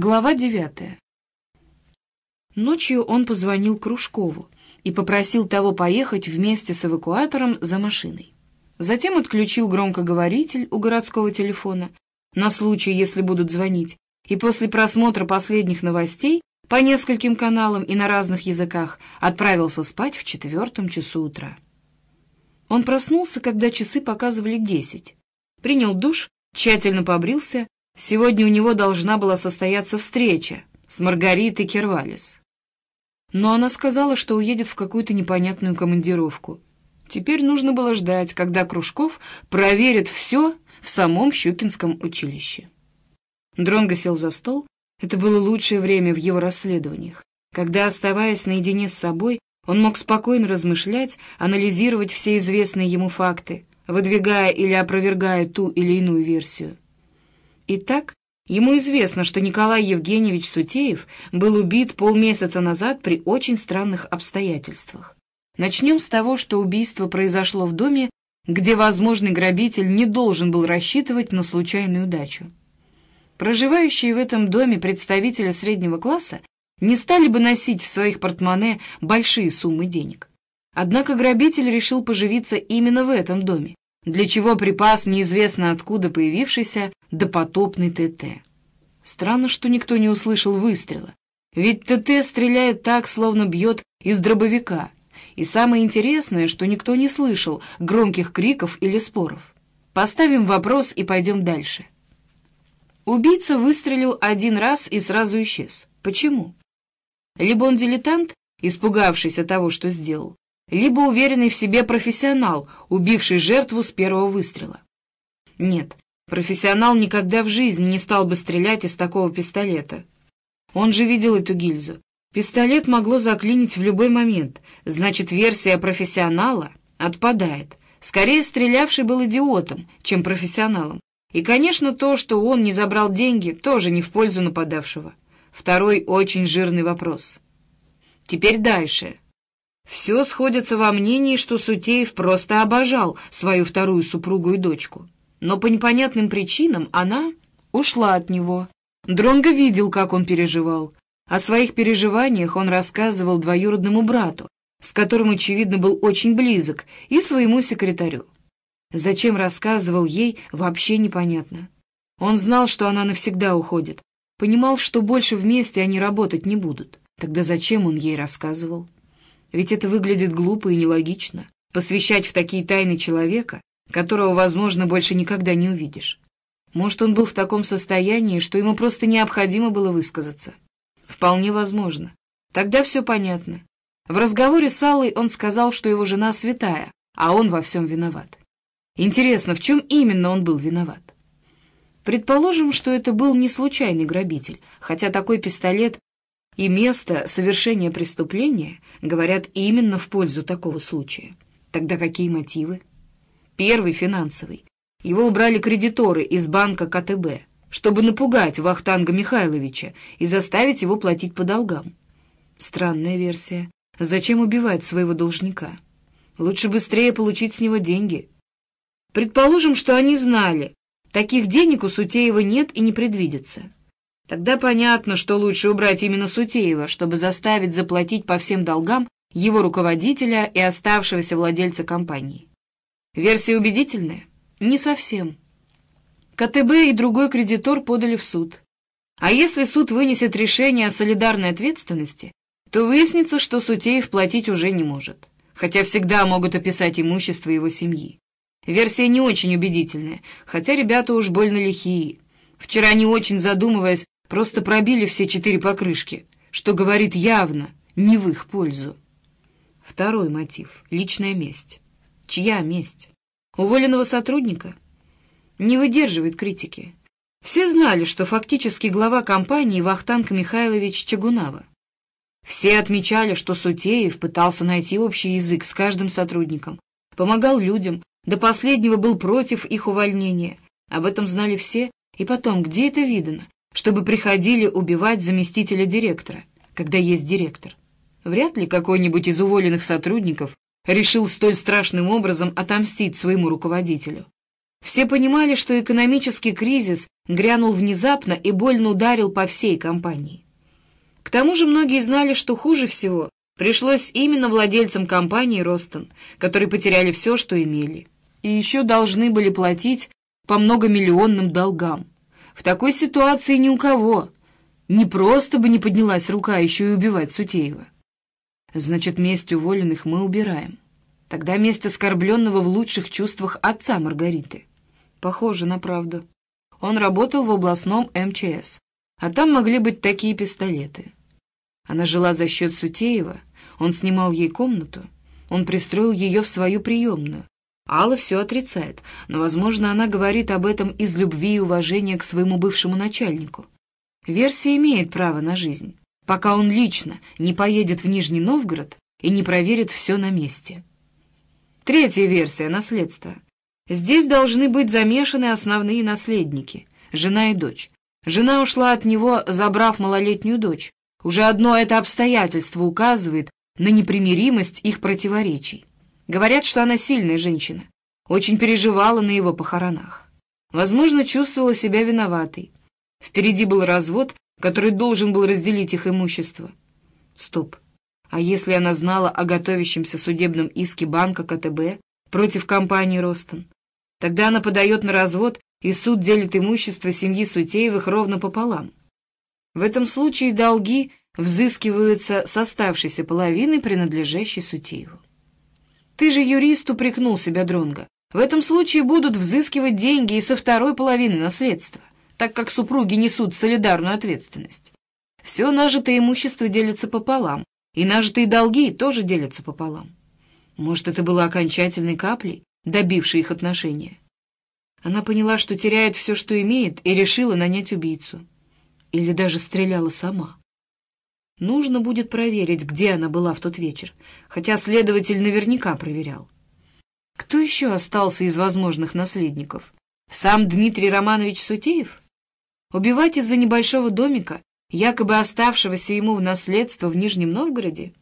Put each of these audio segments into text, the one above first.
Глава девятая. Ночью он позвонил Кружкову и попросил того поехать вместе с эвакуатором за машиной. Затем отключил громкоговоритель у городского телефона на случай, если будут звонить, и после просмотра последних новостей по нескольким каналам и на разных языках отправился спать в четвертом часу утра. Он проснулся, когда часы показывали десять, принял душ, тщательно побрился Сегодня у него должна была состояться встреча с Маргаритой Кервалис. Но она сказала, что уедет в какую-то непонятную командировку. Теперь нужно было ждать, когда Кружков проверит все в самом Щукинском училище. Дронго сел за стол. Это было лучшее время в его расследованиях, когда, оставаясь наедине с собой, он мог спокойно размышлять, анализировать все известные ему факты, выдвигая или опровергая ту или иную версию. Итак, ему известно, что Николай Евгеньевич Сутеев был убит полмесяца назад при очень странных обстоятельствах. Начнем с того, что убийство произошло в доме, где возможный грабитель не должен был рассчитывать на случайную удачу. Проживающие в этом доме представители среднего класса не стали бы носить в своих портмоне большие суммы денег. Однако грабитель решил поживиться именно в этом доме, для чего припас неизвестно откуда появившийся допотопный ТТ. Странно, что никто не услышал выстрела, ведь ТТ стреляет так, словно бьет из дробовика, и самое интересное, что никто не слышал громких криков или споров. Поставим вопрос и пойдем дальше. Убийца выстрелил один раз и сразу исчез. Почему? Либо он дилетант, испугавшийся того, что сделал, либо уверенный в себе профессионал, убивший жертву с первого выстрела. Нет, профессионал никогда в жизни не стал бы стрелять из такого пистолета. Он же видел эту гильзу. Пистолет могло заклинить в любой момент, значит, версия профессионала отпадает. Скорее, стрелявший был идиотом, чем профессионалом. И, конечно, то, что он не забрал деньги, тоже не в пользу нападавшего. Второй очень жирный вопрос. Теперь дальше. Все сходится во мнении, что Сутеев просто обожал свою вторую супругу и дочку. Но по непонятным причинам она ушла от него. Дронго видел, как он переживал. О своих переживаниях он рассказывал двоюродному брату, с которым, очевидно, был очень близок, и своему секретарю. Зачем рассказывал ей, вообще непонятно. Он знал, что она навсегда уходит, понимал, что больше вместе они работать не будут. Тогда зачем он ей рассказывал? Ведь это выглядит глупо и нелогично. Посвящать в такие тайны человека, которого, возможно, больше никогда не увидишь. Может, он был в таком состоянии, что ему просто необходимо было высказаться. Вполне возможно. Тогда все понятно. В разговоре с Аллой он сказал, что его жена святая, а он во всем виноват. Интересно, в чем именно он был виноват? Предположим, что это был не случайный грабитель, хотя такой пистолет и место совершения преступления говорят именно в пользу такого случая. Тогда какие мотивы? Первый — финансовый. Его убрали кредиторы из банка КТБ, чтобы напугать Вахтанга Михайловича и заставить его платить по долгам. Странная версия. Зачем убивать своего должника? Лучше быстрее получить с него деньги. Предположим, что они знали, таких денег у Сутеева нет и не предвидится. Тогда понятно, что лучше убрать именно Сутеева, чтобы заставить заплатить по всем долгам его руководителя и оставшегося владельца компании. Версия убедительная? Не совсем. КТБ и другой кредитор подали в суд. А если суд вынесет решение о солидарной ответственности, то выяснится, что Сутеев платить уже не может, хотя всегда могут описать имущество его семьи. Версия не очень убедительная, хотя ребята уж больно лихие. Вчера, не очень задумываясь, Просто пробили все четыре покрышки, что говорит явно не в их пользу. Второй мотив — личная месть. Чья месть? Уволенного сотрудника? Не выдерживает критики. Все знали, что фактически глава компании Вахтанг Михайлович Чагунава. Все отмечали, что Сутеев пытался найти общий язык с каждым сотрудником, помогал людям, до последнего был против их увольнения. Об этом знали все, и потом, где это видано, чтобы приходили убивать заместителя директора, когда есть директор. Вряд ли какой-нибудь из уволенных сотрудников решил столь страшным образом отомстить своему руководителю. Все понимали, что экономический кризис грянул внезапно и больно ударил по всей компании. К тому же многие знали, что хуже всего пришлось именно владельцам компании «Ростон», которые потеряли все, что имели, и еще должны были платить по многомиллионным долгам. В такой ситуации ни у кого не просто бы не поднялась рука еще и убивать Сутеева. Значит, месть уволенных мы убираем. Тогда месть оскорбленного в лучших чувствах отца Маргариты. Похоже на правду. Он работал в областном МЧС, а там могли быть такие пистолеты. Она жила за счет Сутеева, он снимал ей комнату, он пристроил ее в свою приемную. Алла все отрицает, но, возможно, она говорит об этом из любви и уважения к своему бывшему начальнику. Версия имеет право на жизнь, пока он лично не поедет в Нижний Новгород и не проверит все на месте. Третья версия — наследство. Здесь должны быть замешаны основные наследники — жена и дочь. Жена ушла от него, забрав малолетнюю дочь. Уже одно это обстоятельство указывает на непримиримость их противоречий. Говорят, что она сильная женщина, очень переживала на его похоронах. Возможно, чувствовала себя виноватой. Впереди был развод, который должен был разделить их имущество. Стоп. А если она знала о готовящемся судебном иске банка КТБ против компании «Ростон»? Тогда она подает на развод, и суд делит имущество семьи Сутеевых ровно пополам. В этом случае долги взыскиваются с оставшейся половины, принадлежащей Сутееву. Ты же юрист упрекнул себя Дронга. В этом случае будут взыскивать деньги и со второй половины наследства, так как супруги несут солидарную ответственность. Все нажитое имущество делится пополам, и нажитые долги тоже делятся пополам. Может, это было окончательной каплей, добившей их отношения. Она поняла, что теряет все, что имеет, и решила нанять убийцу. Или даже стреляла сама. Нужно будет проверить, где она была в тот вечер, хотя следователь наверняка проверял. Кто еще остался из возможных наследников? Сам Дмитрий Романович Сутеев? Убивать из-за небольшого домика, якобы оставшегося ему в наследство в Нижнем Новгороде?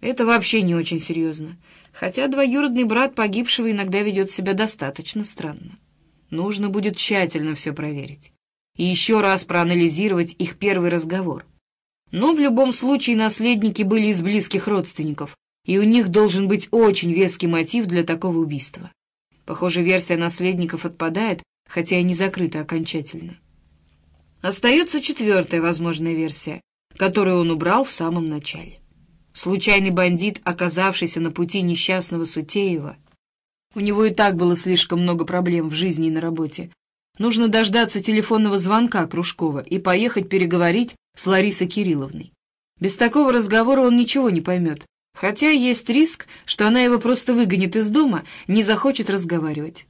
Это вообще не очень серьезно, хотя двоюродный брат погибшего иногда ведет себя достаточно странно. Нужно будет тщательно все проверить и еще раз проанализировать их первый разговор — но в любом случае наследники были из близких родственников, и у них должен быть очень веский мотив для такого убийства. Похоже, версия наследников отпадает, хотя и не закрыта окончательно. Остается четвертая возможная версия, которую он убрал в самом начале. Случайный бандит, оказавшийся на пути несчастного Сутеева. У него и так было слишком много проблем в жизни и на работе. Нужно дождаться телефонного звонка Кружкова и поехать переговорить с Ларисой Кирилловной. Без такого разговора он ничего не поймет, хотя есть риск, что она его просто выгонит из дома, не захочет разговаривать.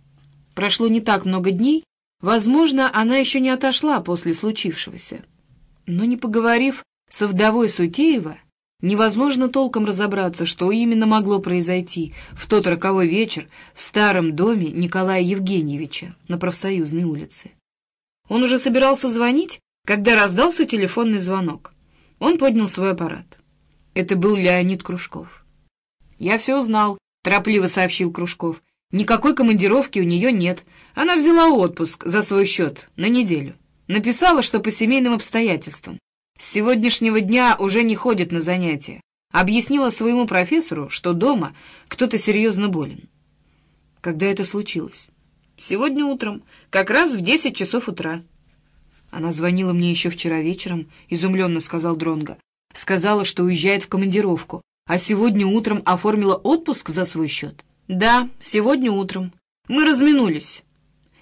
Прошло не так много дней, возможно, она еще не отошла после случившегося. Но не поговорив со вдовой Сутеева, невозможно толком разобраться, что именно могло произойти в тот роковой вечер в старом доме Николая Евгеньевича на профсоюзной улице. Он уже собирался звонить, когда раздался телефонный звонок. Он поднял свой аппарат. Это был Леонид Кружков. «Я все узнал», — торопливо сообщил Кружков. «Никакой командировки у нее нет. Она взяла отпуск за свой счет на неделю. Написала, что по семейным обстоятельствам. С сегодняшнего дня уже не ходит на занятия. Объяснила своему профессору, что дома кто-то серьезно болен». «Когда это случилось?» «Сегодня утром, как раз в десять часов утра». Она звонила мне еще вчера вечером, изумленно сказал Дронга. Сказала, что уезжает в командировку, а сегодня утром оформила отпуск за свой счет. Да, сегодня утром. Мы разминулись.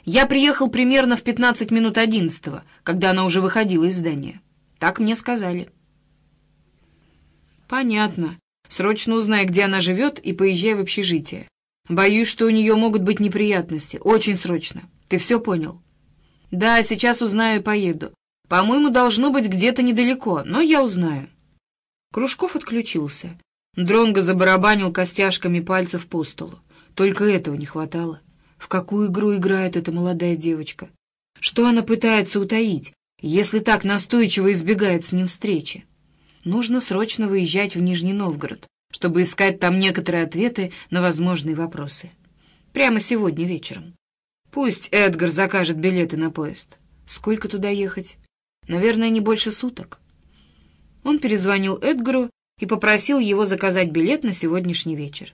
Я приехал примерно в 15 минут одиннадцатого, когда она уже выходила из здания. Так мне сказали. Понятно. Срочно узнай, где она живет, и поезжай в общежитие. Боюсь, что у нее могут быть неприятности. Очень срочно. Ты все понял? «Да, сейчас узнаю и поеду. По-моему, должно быть где-то недалеко, но я узнаю». Кружков отключился. Дронго забарабанил костяшками пальцев по столу. Только этого не хватало. В какую игру играет эта молодая девочка? Что она пытается утаить, если так настойчиво избегает с ним встречи? Нужно срочно выезжать в Нижний Новгород, чтобы искать там некоторые ответы на возможные вопросы. Прямо сегодня вечером. Пусть Эдгар закажет билеты на поезд. Сколько туда ехать? Наверное, не больше суток. Он перезвонил Эдгару и попросил его заказать билет на сегодняшний вечер.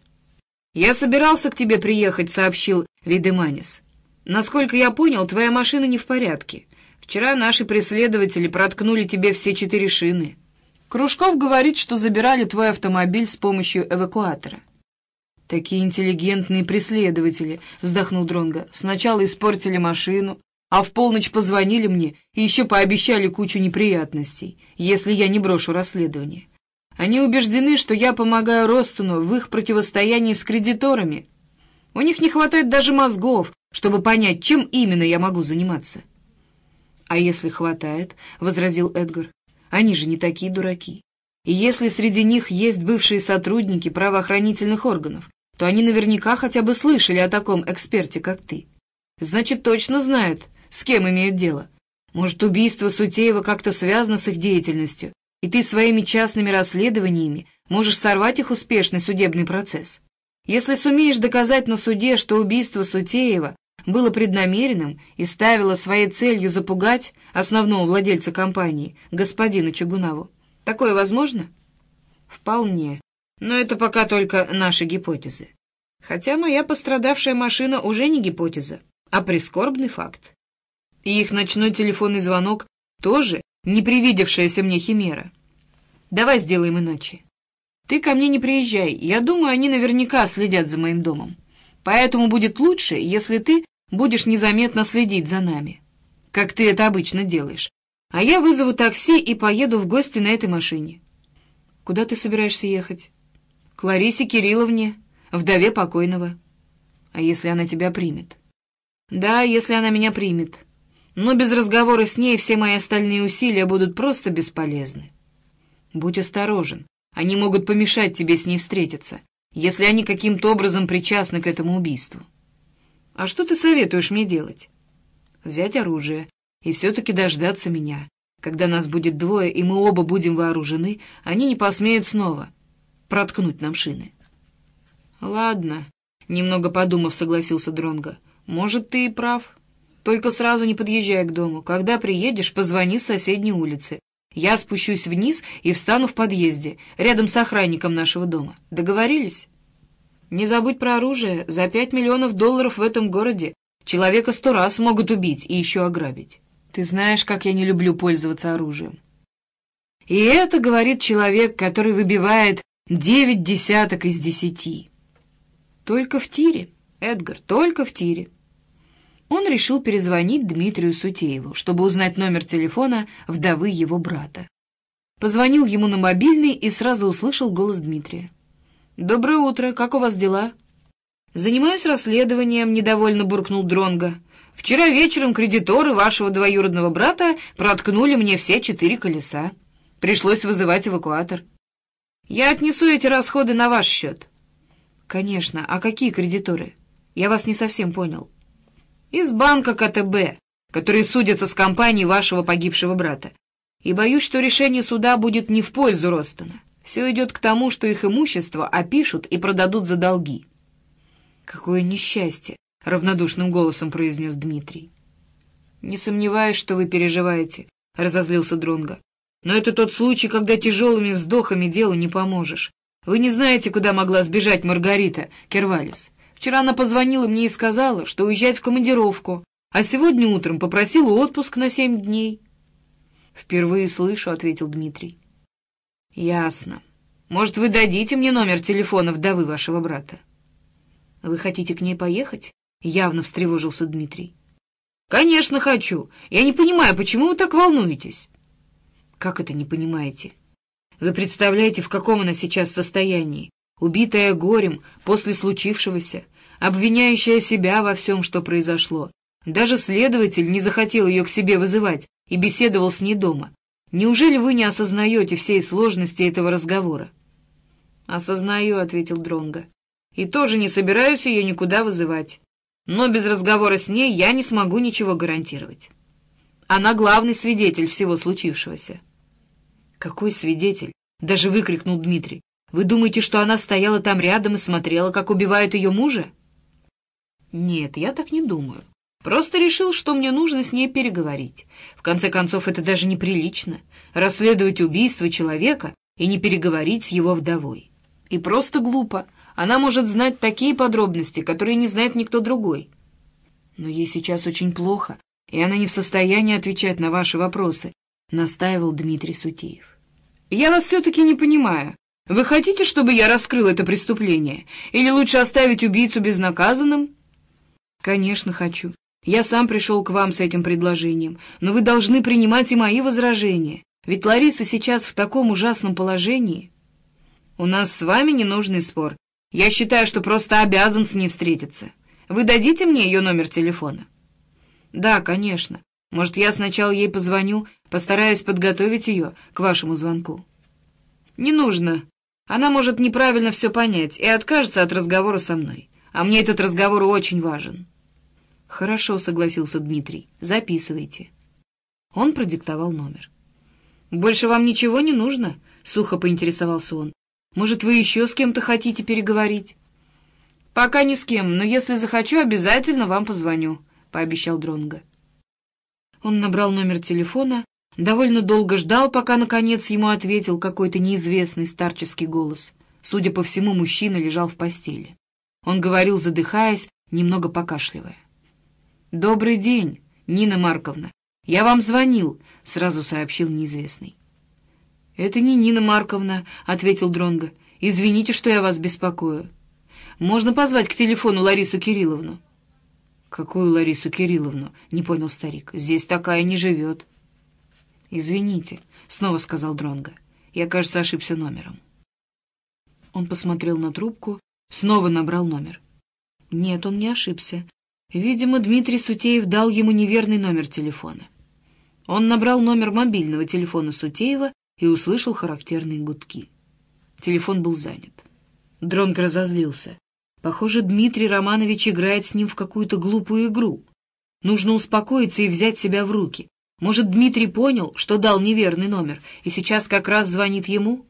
«Я собирался к тебе приехать», — сообщил Видеманис. «Насколько я понял, твоя машина не в порядке. Вчера наши преследователи проткнули тебе все четыре шины. Кружков говорит, что забирали твой автомобиль с помощью эвакуатора». «Такие интеллигентные преследователи», — вздохнул Дронго. «Сначала испортили машину, а в полночь позвонили мне и еще пообещали кучу неприятностей, если я не брошу расследование. Они убеждены, что я помогаю Ростону в их противостоянии с кредиторами. У них не хватает даже мозгов, чтобы понять, чем именно я могу заниматься». «А если хватает?» — возразил Эдгар. «Они же не такие дураки. И если среди них есть бывшие сотрудники правоохранительных органов, то они наверняка хотя бы слышали о таком эксперте, как ты. Значит, точно знают, с кем имеют дело. Может, убийство Сутеева как-то связано с их деятельностью, и ты своими частными расследованиями можешь сорвать их успешный судебный процесс. Если сумеешь доказать на суде, что убийство Сутеева было преднамеренным и ставило своей целью запугать основного владельца компании, господина Чугунову, такое возможно? Вполне. Но это пока только наши гипотезы. Хотя моя пострадавшая машина уже не гипотеза, а прискорбный факт. И их ночной телефонный звонок тоже не привидевшаяся мне химера. Давай сделаем иначе. Ты ко мне не приезжай, я думаю, они наверняка следят за моим домом. Поэтому будет лучше, если ты будешь незаметно следить за нами, как ты это обычно делаешь. А я вызову такси и поеду в гости на этой машине. Куда ты собираешься ехать? к Ларисе Кирилловне, вдове покойного. А если она тебя примет? Да, если она меня примет. Но без разговора с ней все мои остальные усилия будут просто бесполезны. Будь осторожен. Они могут помешать тебе с ней встретиться, если они каким-то образом причастны к этому убийству. А что ты советуешь мне делать? Взять оружие и все-таки дождаться меня. Когда нас будет двое, и мы оба будем вооружены, они не посмеют снова проткнуть нам шины. «Ладно», — немного подумав, согласился Дронго. «Может, ты и прав. Только сразу не подъезжай к дому. Когда приедешь, позвони с соседней улицы. Я спущусь вниз и встану в подъезде, рядом с охранником нашего дома. Договорились?» «Не забудь про оружие. За пять миллионов долларов в этом городе человека сто раз могут убить и еще ограбить. Ты знаешь, как я не люблю пользоваться оружием». И это говорит человек, который выбивает Девять десяток из десяти. Только в тире, Эдгар, только в тире. Он решил перезвонить Дмитрию Сутееву, чтобы узнать номер телефона вдовы его брата. Позвонил ему на мобильный и сразу услышал голос Дмитрия. «Доброе утро, как у вас дела?» «Занимаюсь расследованием», — недовольно буркнул Дронга. «Вчера вечером кредиторы вашего двоюродного брата проткнули мне все четыре колеса. Пришлось вызывать эвакуатор». Я отнесу эти расходы на ваш счет. Конечно. А какие кредиторы? Я вас не совсем понял. Из банка КТБ, которые судятся с компанией вашего погибшего брата. И боюсь, что решение суда будет не в пользу Ростона. Все идет к тому, что их имущество опишут и продадут за долги. Какое несчастье! — равнодушным голосом произнес Дмитрий. «Не сомневаюсь, что вы переживаете», — разозлился Дронго. Но это тот случай, когда тяжелыми вздохами делу не поможешь. Вы не знаете, куда могла сбежать Маргарита Кервалис. Вчера она позвонила мне и сказала, что уезжает в командировку, а сегодня утром попросила отпуск на семь дней. «Впервые слышу», — ответил Дмитрий. «Ясно. Может, вы дадите мне номер телефона вдовы вашего брата?» «Вы хотите к ней поехать?» — явно встревожился Дмитрий. «Конечно хочу. Я не понимаю, почему вы так волнуетесь?» Как это не понимаете? Вы представляете, в каком она сейчас состоянии? Убитая горем после случившегося, обвиняющая себя во всем, что произошло. Даже следователь не захотел ее к себе вызывать и беседовал с ней дома. Неужели вы не осознаете всей сложности этого разговора? «Осознаю», — ответил Дронго. «И тоже не собираюсь ее никуда вызывать. Но без разговора с ней я не смогу ничего гарантировать. Она главный свидетель всего случившегося». «Какой свидетель?» — даже выкрикнул Дмитрий. «Вы думаете, что она стояла там рядом и смотрела, как убивают ее мужа?» «Нет, я так не думаю. Просто решил, что мне нужно с ней переговорить. В конце концов, это даже неприлично — расследовать убийство человека и не переговорить с его вдовой. И просто глупо. Она может знать такие подробности, которые не знает никто другой. Но ей сейчас очень плохо, и она не в состоянии отвечать на ваши вопросы, — настаивал Дмитрий Сутеев. «Я вас все-таки не понимаю. Вы хотите, чтобы я раскрыл это преступление? Или лучше оставить убийцу безнаказанным?» «Конечно, хочу. Я сам пришел к вам с этим предложением, но вы должны принимать и мои возражения, ведь Лариса сейчас в таком ужасном положении. У нас с вами ненужный спор. Я считаю, что просто обязан с ней встретиться. Вы дадите мне ее номер телефона? Да, конечно. Может, я сначала ей позвоню, постараюсь подготовить ее к вашему звонку. Не нужно. Она может неправильно все понять и откажется от разговора со мной. А мне этот разговор очень важен. «Хорошо», — согласился Дмитрий. «Записывайте». Он продиктовал номер. «Больше вам ничего не нужно?» — сухо поинтересовался он. «Может, вы еще с кем-то хотите переговорить?» «Пока ни с кем, но если захочу, обязательно вам позвоню», — пообещал Дронго. Он набрал номер телефона, довольно долго ждал, пока, наконец, ему ответил какой-то неизвестный старческий голос. Судя по всему, мужчина лежал в постели. Он говорил, задыхаясь, немного покашливая. «Добрый день, Нина Марковна. Я вам звонил», — сразу сообщил неизвестный. «Это не Нина Марковна», — ответил Дронго. «Извините, что я вас беспокою. Можно позвать к телефону Ларису Кирилловну?» «Какую Ларису Кирилловну?» — не понял старик. «Здесь такая не живет». «Извините», — снова сказал Дронго. «Я, кажется, ошибся номером». Он посмотрел на трубку, снова набрал номер. Нет, он не ошибся. Видимо, Дмитрий Сутеев дал ему неверный номер телефона. Он набрал номер мобильного телефона Сутеева и услышал характерные гудки. Телефон был занят. Дронг разозлился. Похоже, Дмитрий Романович играет с ним в какую-то глупую игру. Нужно успокоиться и взять себя в руки. Может, Дмитрий понял, что дал неверный номер, и сейчас как раз звонит ему?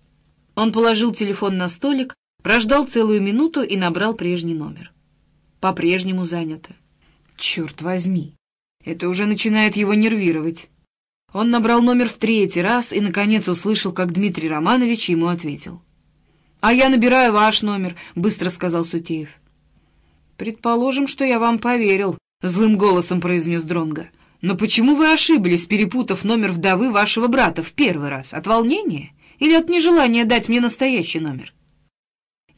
Он положил телефон на столик, прождал целую минуту и набрал прежний номер. По-прежнему занято. Черт возьми! Это уже начинает его нервировать. Он набрал номер в третий раз и, наконец, услышал, как Дмитрий Романович ему ответил. «А я набираю ваш номер», — быстро сказал Сутеев. «Предположим, что я вам поверил», — злым голосом произнес Дронга. «Но почему вы ошиблись, перепутав номер вдовы вашего брата в первый раз? От волнения или от нежелания дать мне настоящий номер?»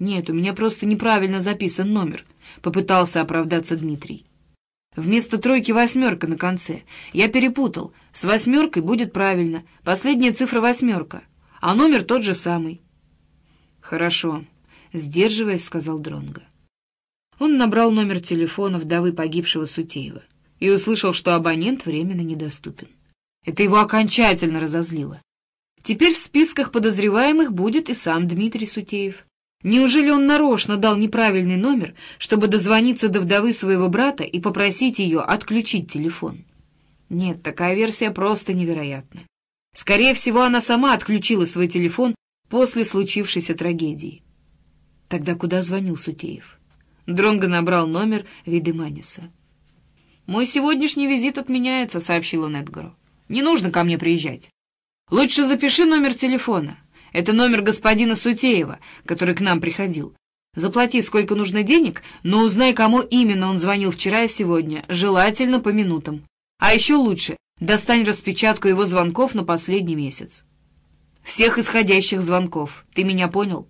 «Нет, у меня просто неправильно записан номер», — попытался оправдаться Дмитрий. Вместо тройки восьмерка на конце. Я перепутал. С восьмеркой будет правильно. Последняя цифра восьмерка. А номер тот же самый. Хорошо. Сдерживаясь, сказал Дронго. Он набрал номер телефона вдовы погибшего Сутеева и услышал, что абонент временно недоступен. Это его окончательно разозлило. Теперь в списках подозреваемых будет и сам Дмитрий Сутеев. Неужели он нарочно дал неправильный номер, чтобы дозвониться до вдовы своего брата и попросить ее отключить телефон? Нет, такая версия просто невероятна. Скорее всего, она сама отключила свой телефон после случившейся трагедии. Тогда куда звонил Сутеев? Дронго набрал номер Видеманиса. «Мой сегодняшний визит отменяется», — сообщил он Эдгару. «Не нужно ко мне приезжать. Лучше запиши номер телефона. Это номер господина Сутеева, который к нам приходил. Заплати сколько нужно денег, но узнай, кому именно он звонил вчера и сегодня, желательно по минутам. А еще лучше, достань распечатку его звонков на последний месяц. Всех исходящих звонков. Ты меня понял?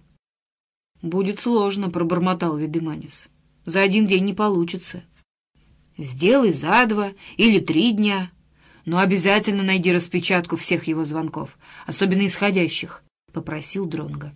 Будет сложно, пробормотал Ведыманис. За один день не получится. Сделай за два или три дня. Но обязательно найди распечатку всех его звонков, особенно исходящих. — попросил Дронга.